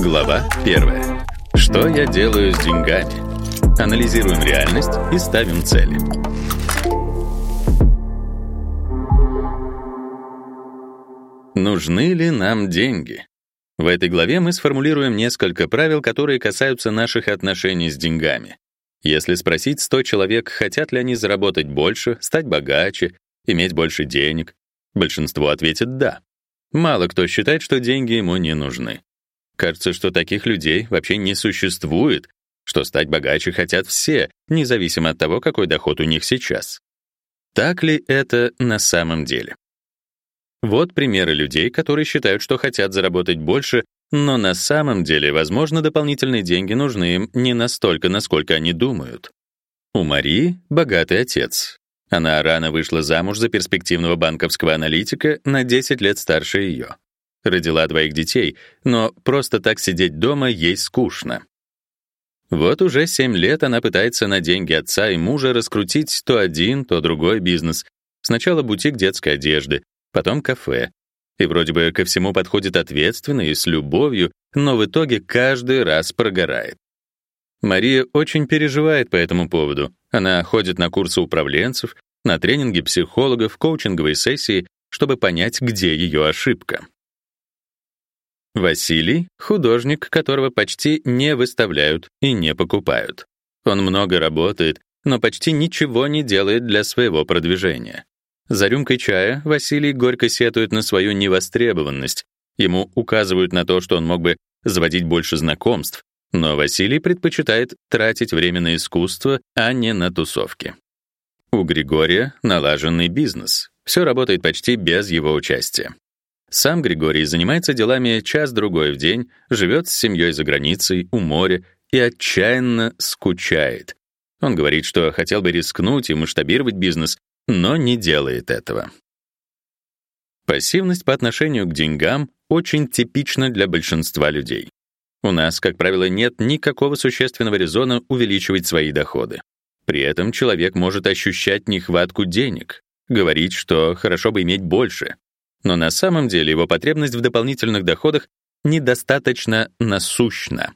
Глава 1. Что я делаю с деньгами? Анализируем реальность и ставим цели. Нужны ли нам деньги? В этой главе мы сформулируем несколько правил, которые касаются наших отношений с деньгами. Если спросить 100 человек, хотят ли они заработать больше, стать богаче, иметь больше денег, большинство ответит «да». Мало кто считает, что деньги ему не нужны. Кажется, что таких людей вообще не существует, что стать богаче хотят все, независимо от того, какой доход у них сейчас. Так ли это на самом деле? Вот примеры людей, которые считают, что хотят заработать больше, но на самом деле, возможно, дополнительные деньги нужны им не настолько, насколько они думают. У Марии богатый отец. Она рано вышла замуж за перспективного банковского аналитика на 10 лет старше ее. Родила двоих детей, но просто так сидеть дома ей скучно. Вот уже 7 лет она пытается на деньги отца и мужа раскрутить то один, то другой бизнес. Сначала бутик детской одежды, потом кафе. И вроде бы ко всему подходит ответственно и с любовью, но в итоге каждый раз прогорает. Мария очень переживает по этому поводу. Она ходит на курсы управленцев, на тренинги психологов, коучинговые сессии, чтобы понять, где ее ошибка. Василий — художник, которого почти не выставляют и не покупают. Он много работает, но почти ничего не делает для своего продвижения. За рюмкой чая Василий горько сетует на свою невостребованность. Ему указывают на то, что он мог бы заводить больше знакомств, но Василий предпочитает тратить время на искусство, а не на тусовки. У Григория налаженный бизнес. Все работает почти без его участия. Сам Григорий занимается делами час-другой в день, живет с семьей за границей, у моря и отчаянно скучает. Он говорит, что хотел бы рискнуть и масштабировать бизнес, но не делает этого. Пассивность по отношению к деньгам очень типична для большинства людей. У нас, как правило, нет никакого существенного резона увеличивать свои доходы. При этом человек может ощущать нехватку денег, говорить, что хорошо бы иметь больше. Но на самом деле его потребность в дополнительных доходах недостаточно насущна.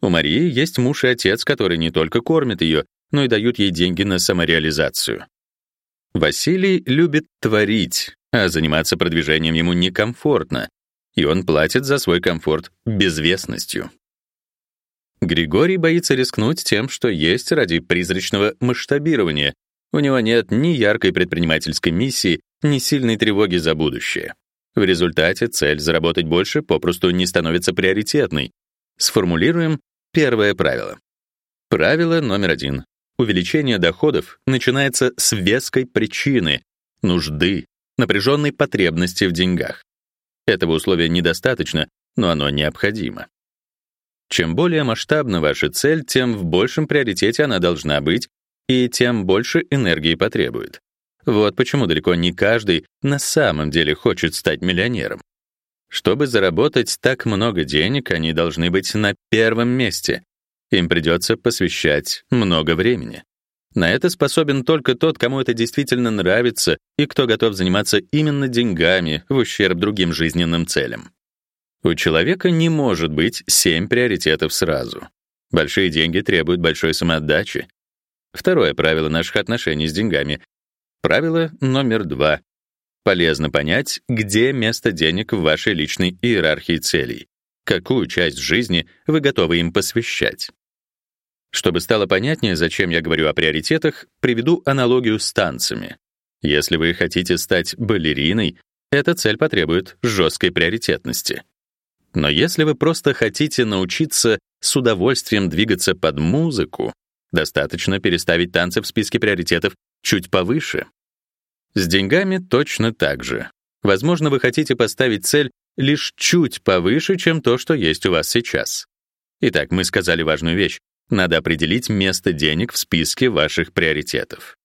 У Марии есть муж и отец, которые не только кормят ее, но и дают ей деньги на самореализацию. Василий любит творить, а заниматься продвижением ему некомфортно, и он платит за свой комфорт безвестностью. Григорий боится рискнуть тем, что есть ради призрачного масштабирования. У него нет ни яркой предпринимательской миссии, ни сильной тревоги за будущее. В результате цель заработать больше попросту не становится приоритетной. Сформулируем первое правило. Правило номер один. Увеличение доходов начинается с веской причины — нужды, напряженной потребности в деньгах. Этого условия недостаточно, но оно необходимо. Чем более масштабна ваша цель, тем в большем приоритете она должна быть, и тем больше энергии потребует. Вот почему далеко не каждый на самом деле хочет стать миллионером. Чтобы заработать так много денег, они должны быть на первом месте, им придется посвящать много времени. На это способен только тот, кому это действительно нравится и кто готов заниматься именно деньгами в ущерб другим жизненным целям. У человека не может быть семь приоритетов сразу. Большие деньги требуют большой самоотдачи. Второе правило наших отношений с деньгами. Правило номер два. Полезно понять, где место денег в вашей личной иерархии целей. Какую часть жизни вы готовы им посвящать? Чтобы стало понятнее, зачем я говорю о приоритетах, приведу аналогию с танцами. Если вы хотите стать балериной, эта цель потребует жесткой приоритетности. Но если вы просто хотите научиться с удовольствием двигаться под музыку, достаточно переставить танцы в списке приоритетов чуть повыше. С деньгами точно так же. Возможно, вы хотите поставить цель лишь чуть повыше, чем то, что есть у вас сейчас. Итак, мы сказали важную вещь. Надо определить место денег в списке ваших приоритетов.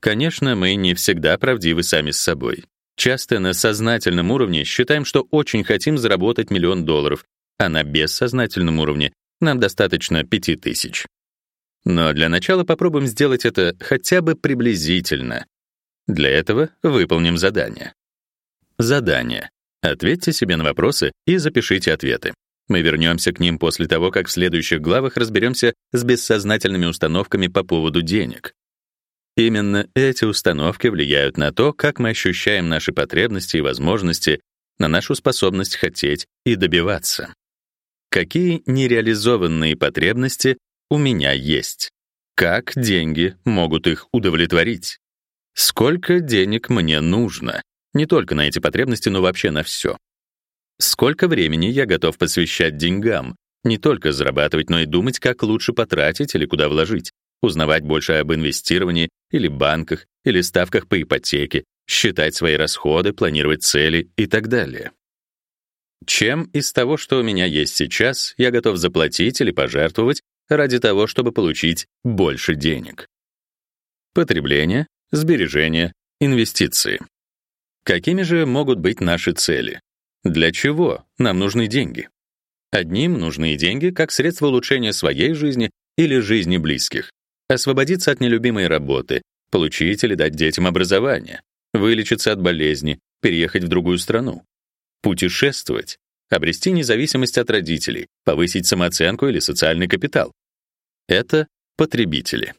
Конечно, мы не всегда правдивы сами с собой. Часто на сознательном уровне считаем, что очень хотим заработать миллион долларов, а на бессознательном уровне нам достаточно пяти тысяч. Но для начала попробуем сделать это хотя бы приблизительно. Для этого выполним задание. Задание. Ответьте себе на вопросы и запишите ответы. Мы вернемся к ним после того, как в следующих главах разберемся с бессознательными установками по поводу денег. Именно эти установки влияют на то, как мы ощущаем наши потребности и возможности, на нашу способность хотеть и добиваться. Какие нереализованные потребности у меня есть? Как деньги могут их удовлетворить? Сколько денег мне нужно? Не только на эти потребности, но вообще на все. Сколько времени я готов посвящать деньгам? Не только зарабатывать, но и думать, как лучше потратить или куда вложить, узнавать больше об инвестировании или банках, или ставках по ипотеке, считать свои расходы, планировать цели и так далее. Чем из того, что у меня есть сейчас, я готов заплатить или пожертвовать ради того, чтобы получить больше денег? Потребление, сбережения, инвестиции. Какими же могут быть наши цели? Для чего нам нужны деньги? Одним нужны деньги как средство улучшения своей жизни или жизни близких, освободиться от нелюбимой работы, получить или дать детям образование, вылечиться от болезни, переехать в другую страну, путешествовать, обрести независимость от родителей, повысить самооценку или социальный капитал. Это потребители.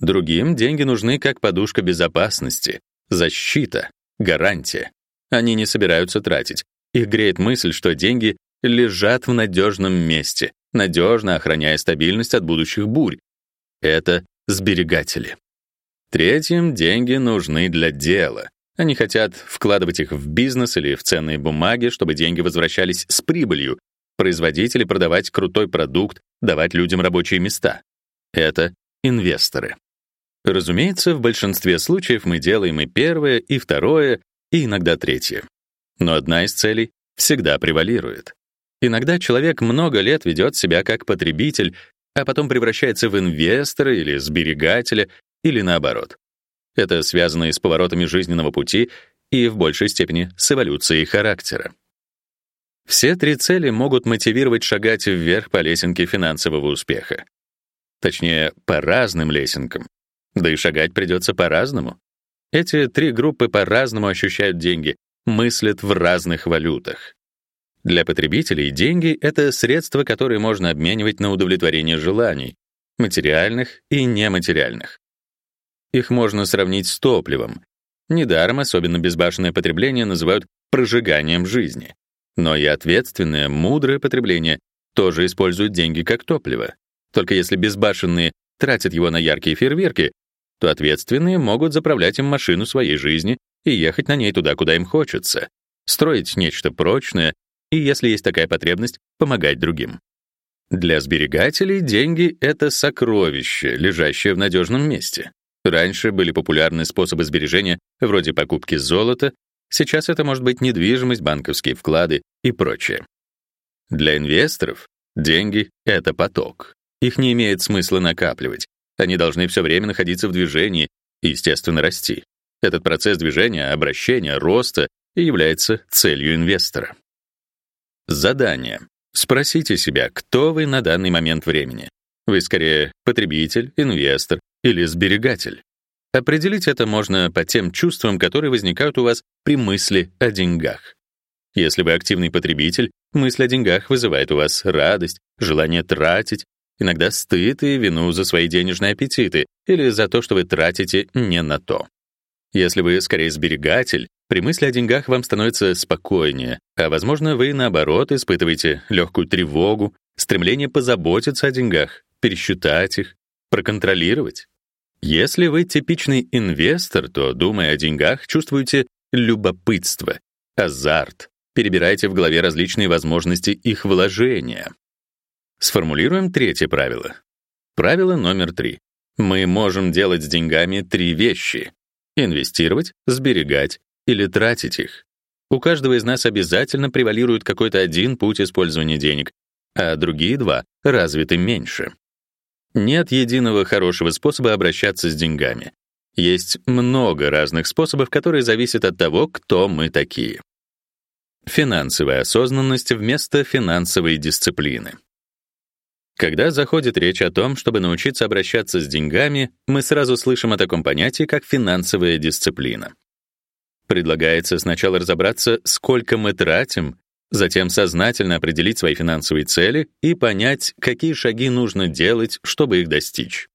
Другим деньги нужны как подушка безопасности, защита, гарантия. Они не собираются тратить. Их греет мысль, что деньги лежат в надежном месте, надежно охраняя стабильность от будущих бурь. Это сберегатели. Третьим деньги нужны для дела. Они хотят вкладывать их в бизнес или в ценные бумаги, чтобы деньги возвращались с прибылью, производить или продавать крутой продукт, давать людям рабочие места. Это инвесторы. Разумеется, в большинстве случаев мы делаем и первое, и второе, и иногда третье. Но одна из целей всегда превалирует. Иногда человек много лет ведет себя как потребитель, а потом превращается в инвестора или сберегателя, или наоборот. Это связано и с поворотами жизненного пути, и в большей степени с эволюцией характера. Все три цели могут мотивировать шагать вверх по лесенке финансового успеха. Точнее, по разным лесенкам. Да и шагать придется по-разному. Эти три группы по-разному ощущают деньги, мыслят в разных валютах. Для потребителей деньги — это средства, которые можно обменивать на удовлетворение желаний, материальных и нематериальных. Их можно сравнить с топливом. Недаром особенно безбашенное потребление называют прожиганием жизни. Но и ответственное, мудрое потребление тоже используют деньги как топливо. Только если безбашенные тратят его на яркие фейерверки, то ответственные могут заправлять им машину своей жизни и ехать на ней туда, куда им хочется, строить нечто прочное и, если есть такая потребность, помогать другим. Для сберегателей деньги — это сокровище, лежащее в надежном месте. Раньше были популярны способы сбережения вроде покупки золота, сейчас это может быть недвижимость, банковские вклады и прочее. Для инвесторов деньги — это поток. Их не имеет смысла накапливать. Они должны все время находиться в движении и, естественно, расти. Этот процесс движения, обращения, роста и является целью инвестора. Задание. Спросите себя, кто вы на данный момент времени. Вы скорее потребитель, инвестор или сберегатель. Определить это можно по тем чувствам, которые возникают у вас при мысли о деньгах. Если вы активный потребитель, мысль о деньгах вызывает у вас радость, желание тратить, иногда стыд и вину за свои денежные аппетиты или за то, что вы тратите не на то. Если вы скорее сберегатель, при мысли о деньгах вам становится спокойнее, а возможно, вы наоборот испытываете легкую тревогу, стремление позаботиться о деньгах, пересчитать их, проконтролировать. Если вы типичный инвестор, то, думая о деньгах, чувствуете любопытство, азарт, перебираете в голове различные возможности их вложения. Сформулируем третье правило. Правило номер три. Мы можем делать с деньгами три вещи: инвестировать, сберегать или тратить их. У каждого из нас обязательно превалирует какой-то один путь использования денег, а другие два развиты меньше. Нет единого хорошего способа обращаться с деньгами. Есть много разных способов, которые зависят от того, кто мы такие. Финансовая осознанность вместо финансовой дисциплины. Когда заходит речь о том, чтобы научиться обращаться с деньгами, мы сразу слышим о таком понятии, как финансовая дисциплина. Предлагается сначала разобраться, сколько мы тратим, затем сознательно определить свои финансовые цели и понять, какие шаги нужно делать, чтобы их достичь.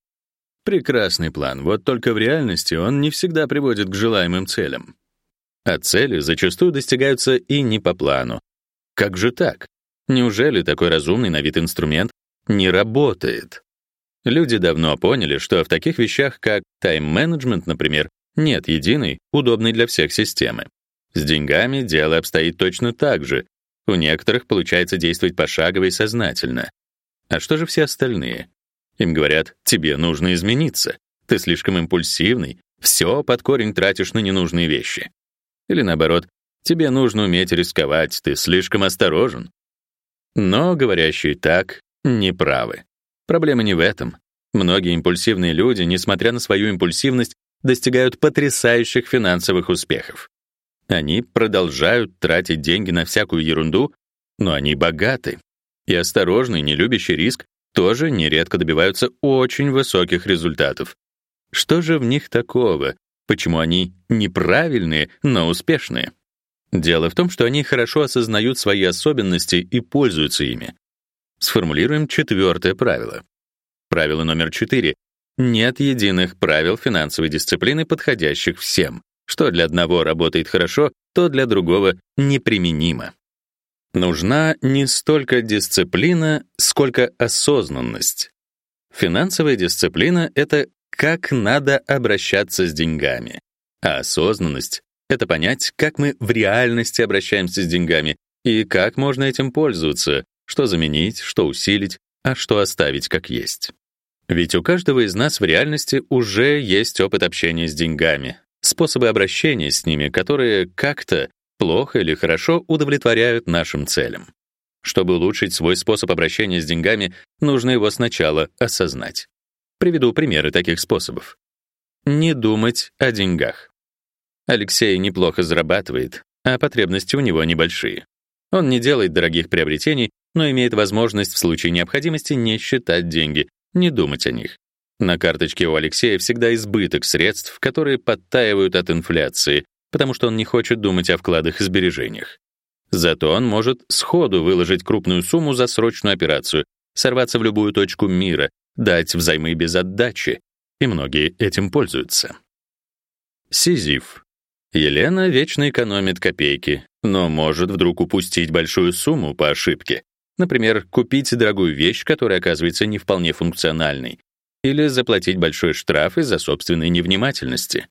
Прекрасный план, вот только в реальности он не всегда приводит к желаемым целям. А цели зачастую достигаются и не по плану. Как же так? Неужели такой разумный на вид инструмент не работает? Люди давно поняли, что в таких вещах, как тайм-менеджмент, например, нет единой, удобной для всех системы. С деньгами дело обстоит точно так же. У некоторых получается действовать пошагово и сознательно. А что же все остальные? Им говорят, тебе нужно измениться. Ты слишком импульсивный, все под корень тратишь на ненужные вещи. Или наоборот, тебе нужно уметь рисковать, ты слишком осторожен. Но говорящие так неправы. Проблема не в этом. Многие импульсивные люди, несмотря на свою импульсивность, достигают потрясающих финансовых успехов. Они продолжают тратить деньги на всякую ерунду, но они богаты. И осторожный, не любящий риск тоже нередко добиваются очень высоких результатов. Что же в них такого? Почему они неправильные, но успешные? Дело в том, что они хорошо осознают свои особенности и пользуются ими. Сформулируем четвертое правило. Правило номер четыре. Нет единых правил финансовой дисциплины, подходящих всем. Что для одного работает хорошо, то для другого неприменимо. Нужна не столько дисциплина, сколько осознанность. Финансовая дисциплина — это как надо обращаться с деньгами. А осознанность — это понять, как мы в реальности обращаемся с деньгами и как можно этим пользоваться, что заменить, что усилить, а что оставить как есть. Ведь у каждого из нас в реальности уже есть опыт общения с деньгами, способы обращения с ними, которые как-то плохо или хорошо удовлетворяют нашим целям. Чтобы улучшить свой способ обращения с деньгами, нужно его сначала осознать. Приведу примеры таких способов. Не думать о деньгах. Алексей неплохо зарабатывает, а потребности у него небольшие. Он не делает дорогих приобретений, но имеет возможность в случае необходимости не считать деньги, не думать о них. На карточке у Алексея всегда избыток средств, которые подтаивают от инфляции, потому что он не хочет думать о вкладах и сбережениях. Зато он может сходу выложить крупную сумму за срочную операцию, сорваться в любую точку мира, дать взаймы без отдачи, и многие этим пользуются. Сизиф. Елена вечно экономит копейки, но может вдруг упустить большую сумму по ошибке. Например, купить дорогую вещь, которая оказывается не вполне функциональной, или заплатить большой штраф из-за собственной невнимательности.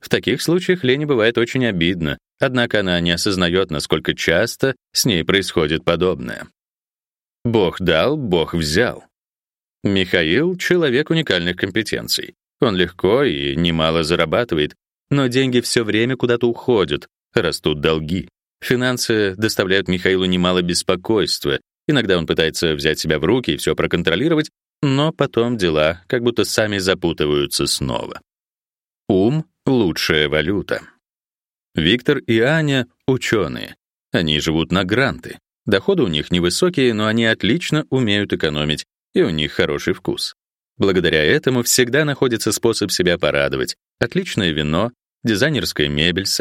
В таких случаях Лене бывает очень обидно, однако она не осознает, насколько часто с ней происходит подобное. Бог дал, Бог взял. Михаил — человек уникальных компетенций. Он легко и немало зарабатывает, но деньги все время куда-то уходят, растут долги. Финансы доставляют Михаилу немало беспокойства. Иногда он пытается взять себя в руки и все проконтролировать, но потом дела как будто сами запутываются снова. Ум лучшая валюта. Виктор и Аня ученые. Они живут на гранты. Доходы у них невысокие, но они отлично умеют экономить, и у них хороший вкус. Благодаря этому всегда находится способ себя порадовать. Отличное вино, дизайнерская мебель с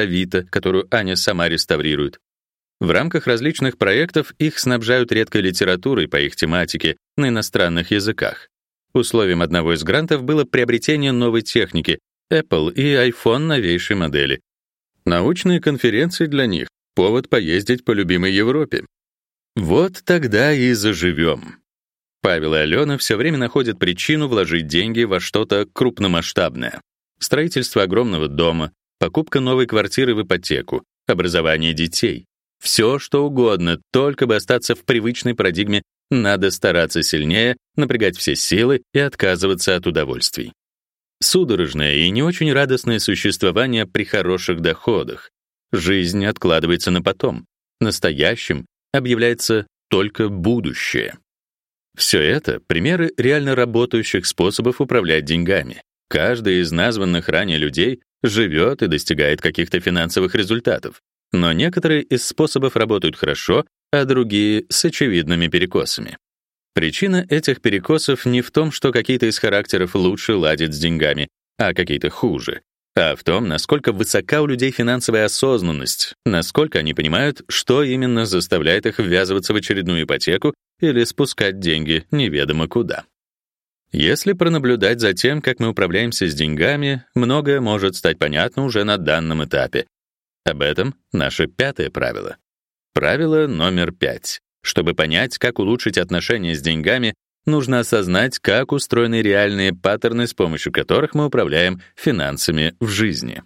которую Аня сама реставрирует. В рамках различных проектов их снабжают редкой литературой по их тематике на иностранных языках. Условием одного из грантов было приобретение новой техники, Apple и iPhone новейшей модели. Научные конференции для них — повод поездить по любимой Европе. Вот тогда и заживем. Павел и Алена все время находят причину вложить деньги во что-то крупномасштабное. Строительство огромного дома, покупка новой квартиры в ипотеку, образование детей. Все, что угодно, только бы остаться в привычной парадигме надо стараться сильнее, напрягать все силы и отказываться от удовольствий. Судорожное и не очень радостное существование при хороших доходах. Жизнь откладывается на потом. Настоящим объявляется только будущее. Все это примеры реально работающих способов управлять деньгами. Каждый из названных ранее людей живет и достигает каких-то финансовых результатов. Но некоторые из способов работают хорошо, а другие — с очевидными перекосами. Причина этих перекосов не в том, что какие-то из характеров лучше ладят с деньгами, а какие-то хуже. а в том, насколько высока у людей финансовая осознанность, насколько они понимают, что именно заставляет их ввязываться в очередную ипотеку или спускать деньги неведомо куда. Если пронаблюдать за тем, как мы управляемся с деньгами, многое может стать понятно уже на данном этапе. Об этом наше пятое правило. Правило номер пять. Чтобы понять, как улучшить отношения с деньгами, нужно осознать, как устроены реальные паттерны, с помощью которых мы управляем финансами в жизни.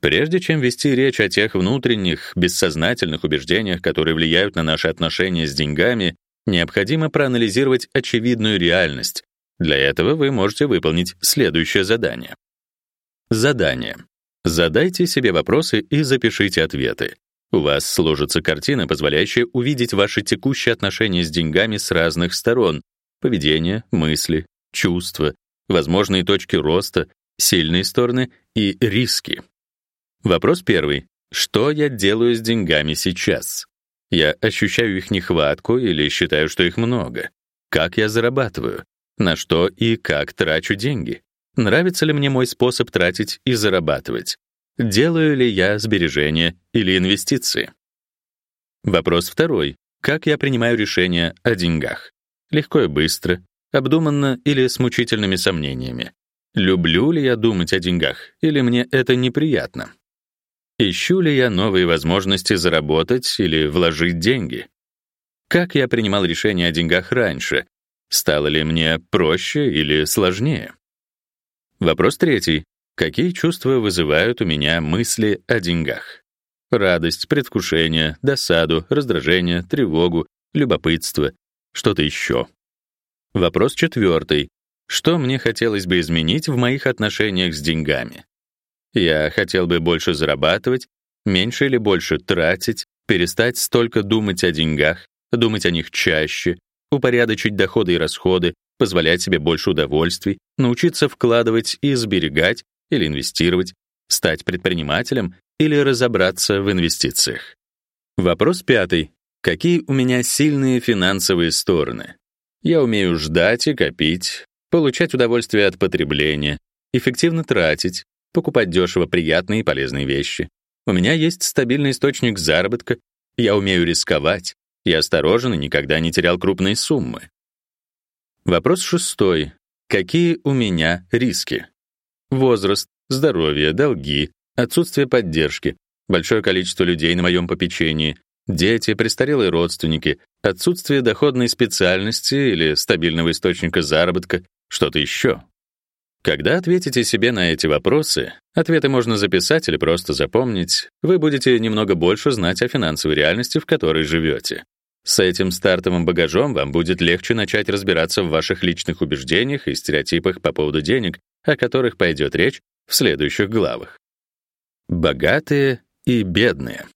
Прежде чем вести речь о тех внутренних, бессознательных убеждениях, которые влияют на наши отношения с деньгами, необходимо проанализировать очевидную реальность. Для этого вы можете выполнить следующее задание. Задание. Задайте себе вопросы и запишите ответы. У вас сложится картина, позволяющая увидеть ваши текущие отношения с деньгами с разных сторон: поведение, мысли, чувства, возможные точки роста, сильные стороны и риски. Вопрос первый. Что я делаю с деньгами сейчас? Я ощущаю их нехватку или считаю, что их много? Как я зарабатываю? На что и как трачу деньги? Нравится ли мне мой способ тратить и зарабатывать? Делаю ли я сбережения или инвестиции? Вопрос второй. Как я принимаю решения о деньгах? Легко и быстро, обдуманно или с мучительными сомнениями? Люблю ли я думать о деньгах или мне это неприятно? Ищу ли я новые возможности заработать или вложить деньги? Как я принимал решения о деньгах раньше? Стало ли мне проще или сложнее? Вопрос третий. Какие чувства вызывают у меня мысли о деньгах? Радость, предвкушение, досаду, раздражение, тревогу, любопытство, что-то еще. Вопрос четвертый. Что мне хотелось бы изменить в моих отношениях с деньгами? Я хотел бы больше зарабатывать, меньше или больше тратить, перестать столько думать о деньгах, думать о них чаще, упорядочить доходы и расходы, позволять себе больше удовольствий, научиться вкладывать и сберегать, или инвестировать, стать предпринимателем или разобраться в инвестициях. Вопрос пятый. Какие у меня сильные финансовые стороны? Я умею ждать и копить, получать удовольствие от потребления, эффективно тратить, покупать дешево приятные и полезные вещи. У меня есть стабильный источник заработка, я умею рисковать, я осторожен и никогда не терял крупные суммы. Вопрос шестой. Какие у меня риски? Возраст, здоровье, долги, отсутствие поддержки, большое количество людей на моем попечении, дети, престарелые родственники, отсутствие доходной специальности или стабильного источника заработка, что-то еще. Когда ответите себе на эти вопросы, ответы можно записать или просто запомнить, вы будете немного больше знать о финансовой реальности, в которой живете. С этим стартовым багажом вам будет легче начать разбираться в ваших личных убеждениях и стереотипах по поводу денег о которых пойдет речь в следующих главах. Богатые и бедные.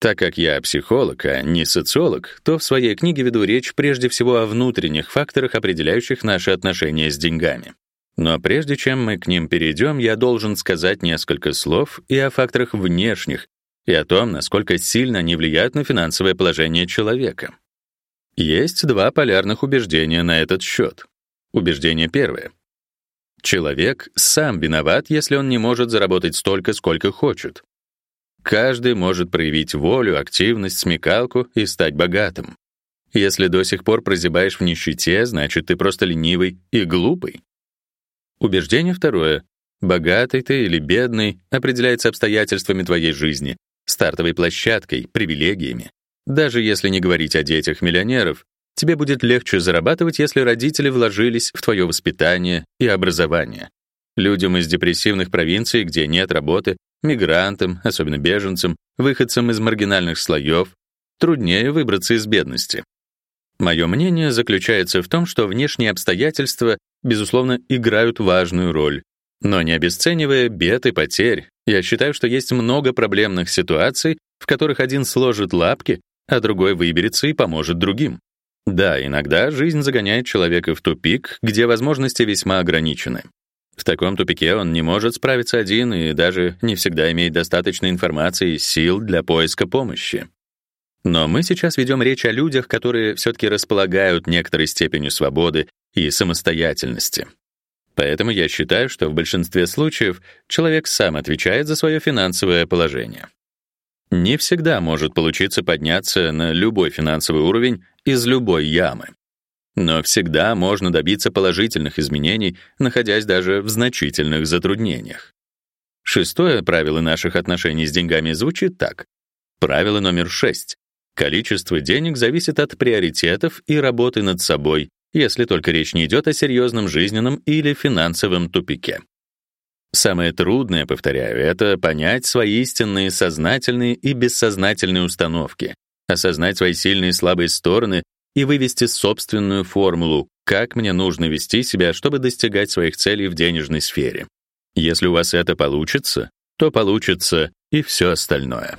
Так как я психолог, а не социолог, то в своей книге веду речь прежде всего о внутренних факторах, определяющих наши отношения с деньгами. Но прежде чем мы к ним перейдем, я должен сказать несколько слов и о факторах внешних, и о том, насколько сильно они влияют на финансовое положение человека. Есть два полярных убеждения на этот счет. Убеждение первое. Человек сам виноват, если он не может заработать столько, сколько хочет. Каждый может проявить волю, активность, смекалку и стать богатым. Если до сих пор прозябаешь в нищете, значит, ты просто ленивый и глупый. Убеждение второе. Богатый ты или бедный определяется обстоятельствами твоей жизни, стартовой площадкой, привилегиями. Даже если не говорить о детях миллионеров, Тебе будет легче зарабатывать, если родители вложились в твое воспитание и образование. Людям из депрессивных провинций, где нет работы, мигрантам, особенно беженцам, выходцам из маргинальных слоев, труднее выбраться из бедности. Мое мнение заключается в том, что внешние обстоятельства, безусловно, играют важную роль. Но не обесценивая бед и потерь, я считаю, что есть много проблемных ситуаций, в которых один сложит лапки, а другой выберется и поможет другим. Да, иногда жизнь загоняет человека в тупик, где возможности весьма ограничены. В таком тупике он не может справиться один и даже не всегда имеет достаточно информации и сил для поиска помощи. Но мы сейчас ведем речь о людях, которые все таки располагают некоторой степенью свободы и самостоятельности. Поэтому я считаю, что в большинстве случаев человек сам отвечает за свое финансовое положение. Не всегда может получиться подняться на любой финансовый уровень из любой ямы. Но всегда можно добиться положительных изменений, находясь даже в значительных затруднениях. Шестое правило наших отношений с деньгами звучит так. Правило номер шесть. Количество денег зависит от приоритетов и работы над собой, если только речь не идет о серьезном жизненном или финансовом тупике. Самое трудное, повторяю, это понять свои истинные сознательные и бессознательные установки, осознать свои сильные и слабые стороны и вывести собственную формулу, как мне нужно вести себя, чтобы достигать своих целей в денежной сфере. Если у вас это получится, то получится и все остальное.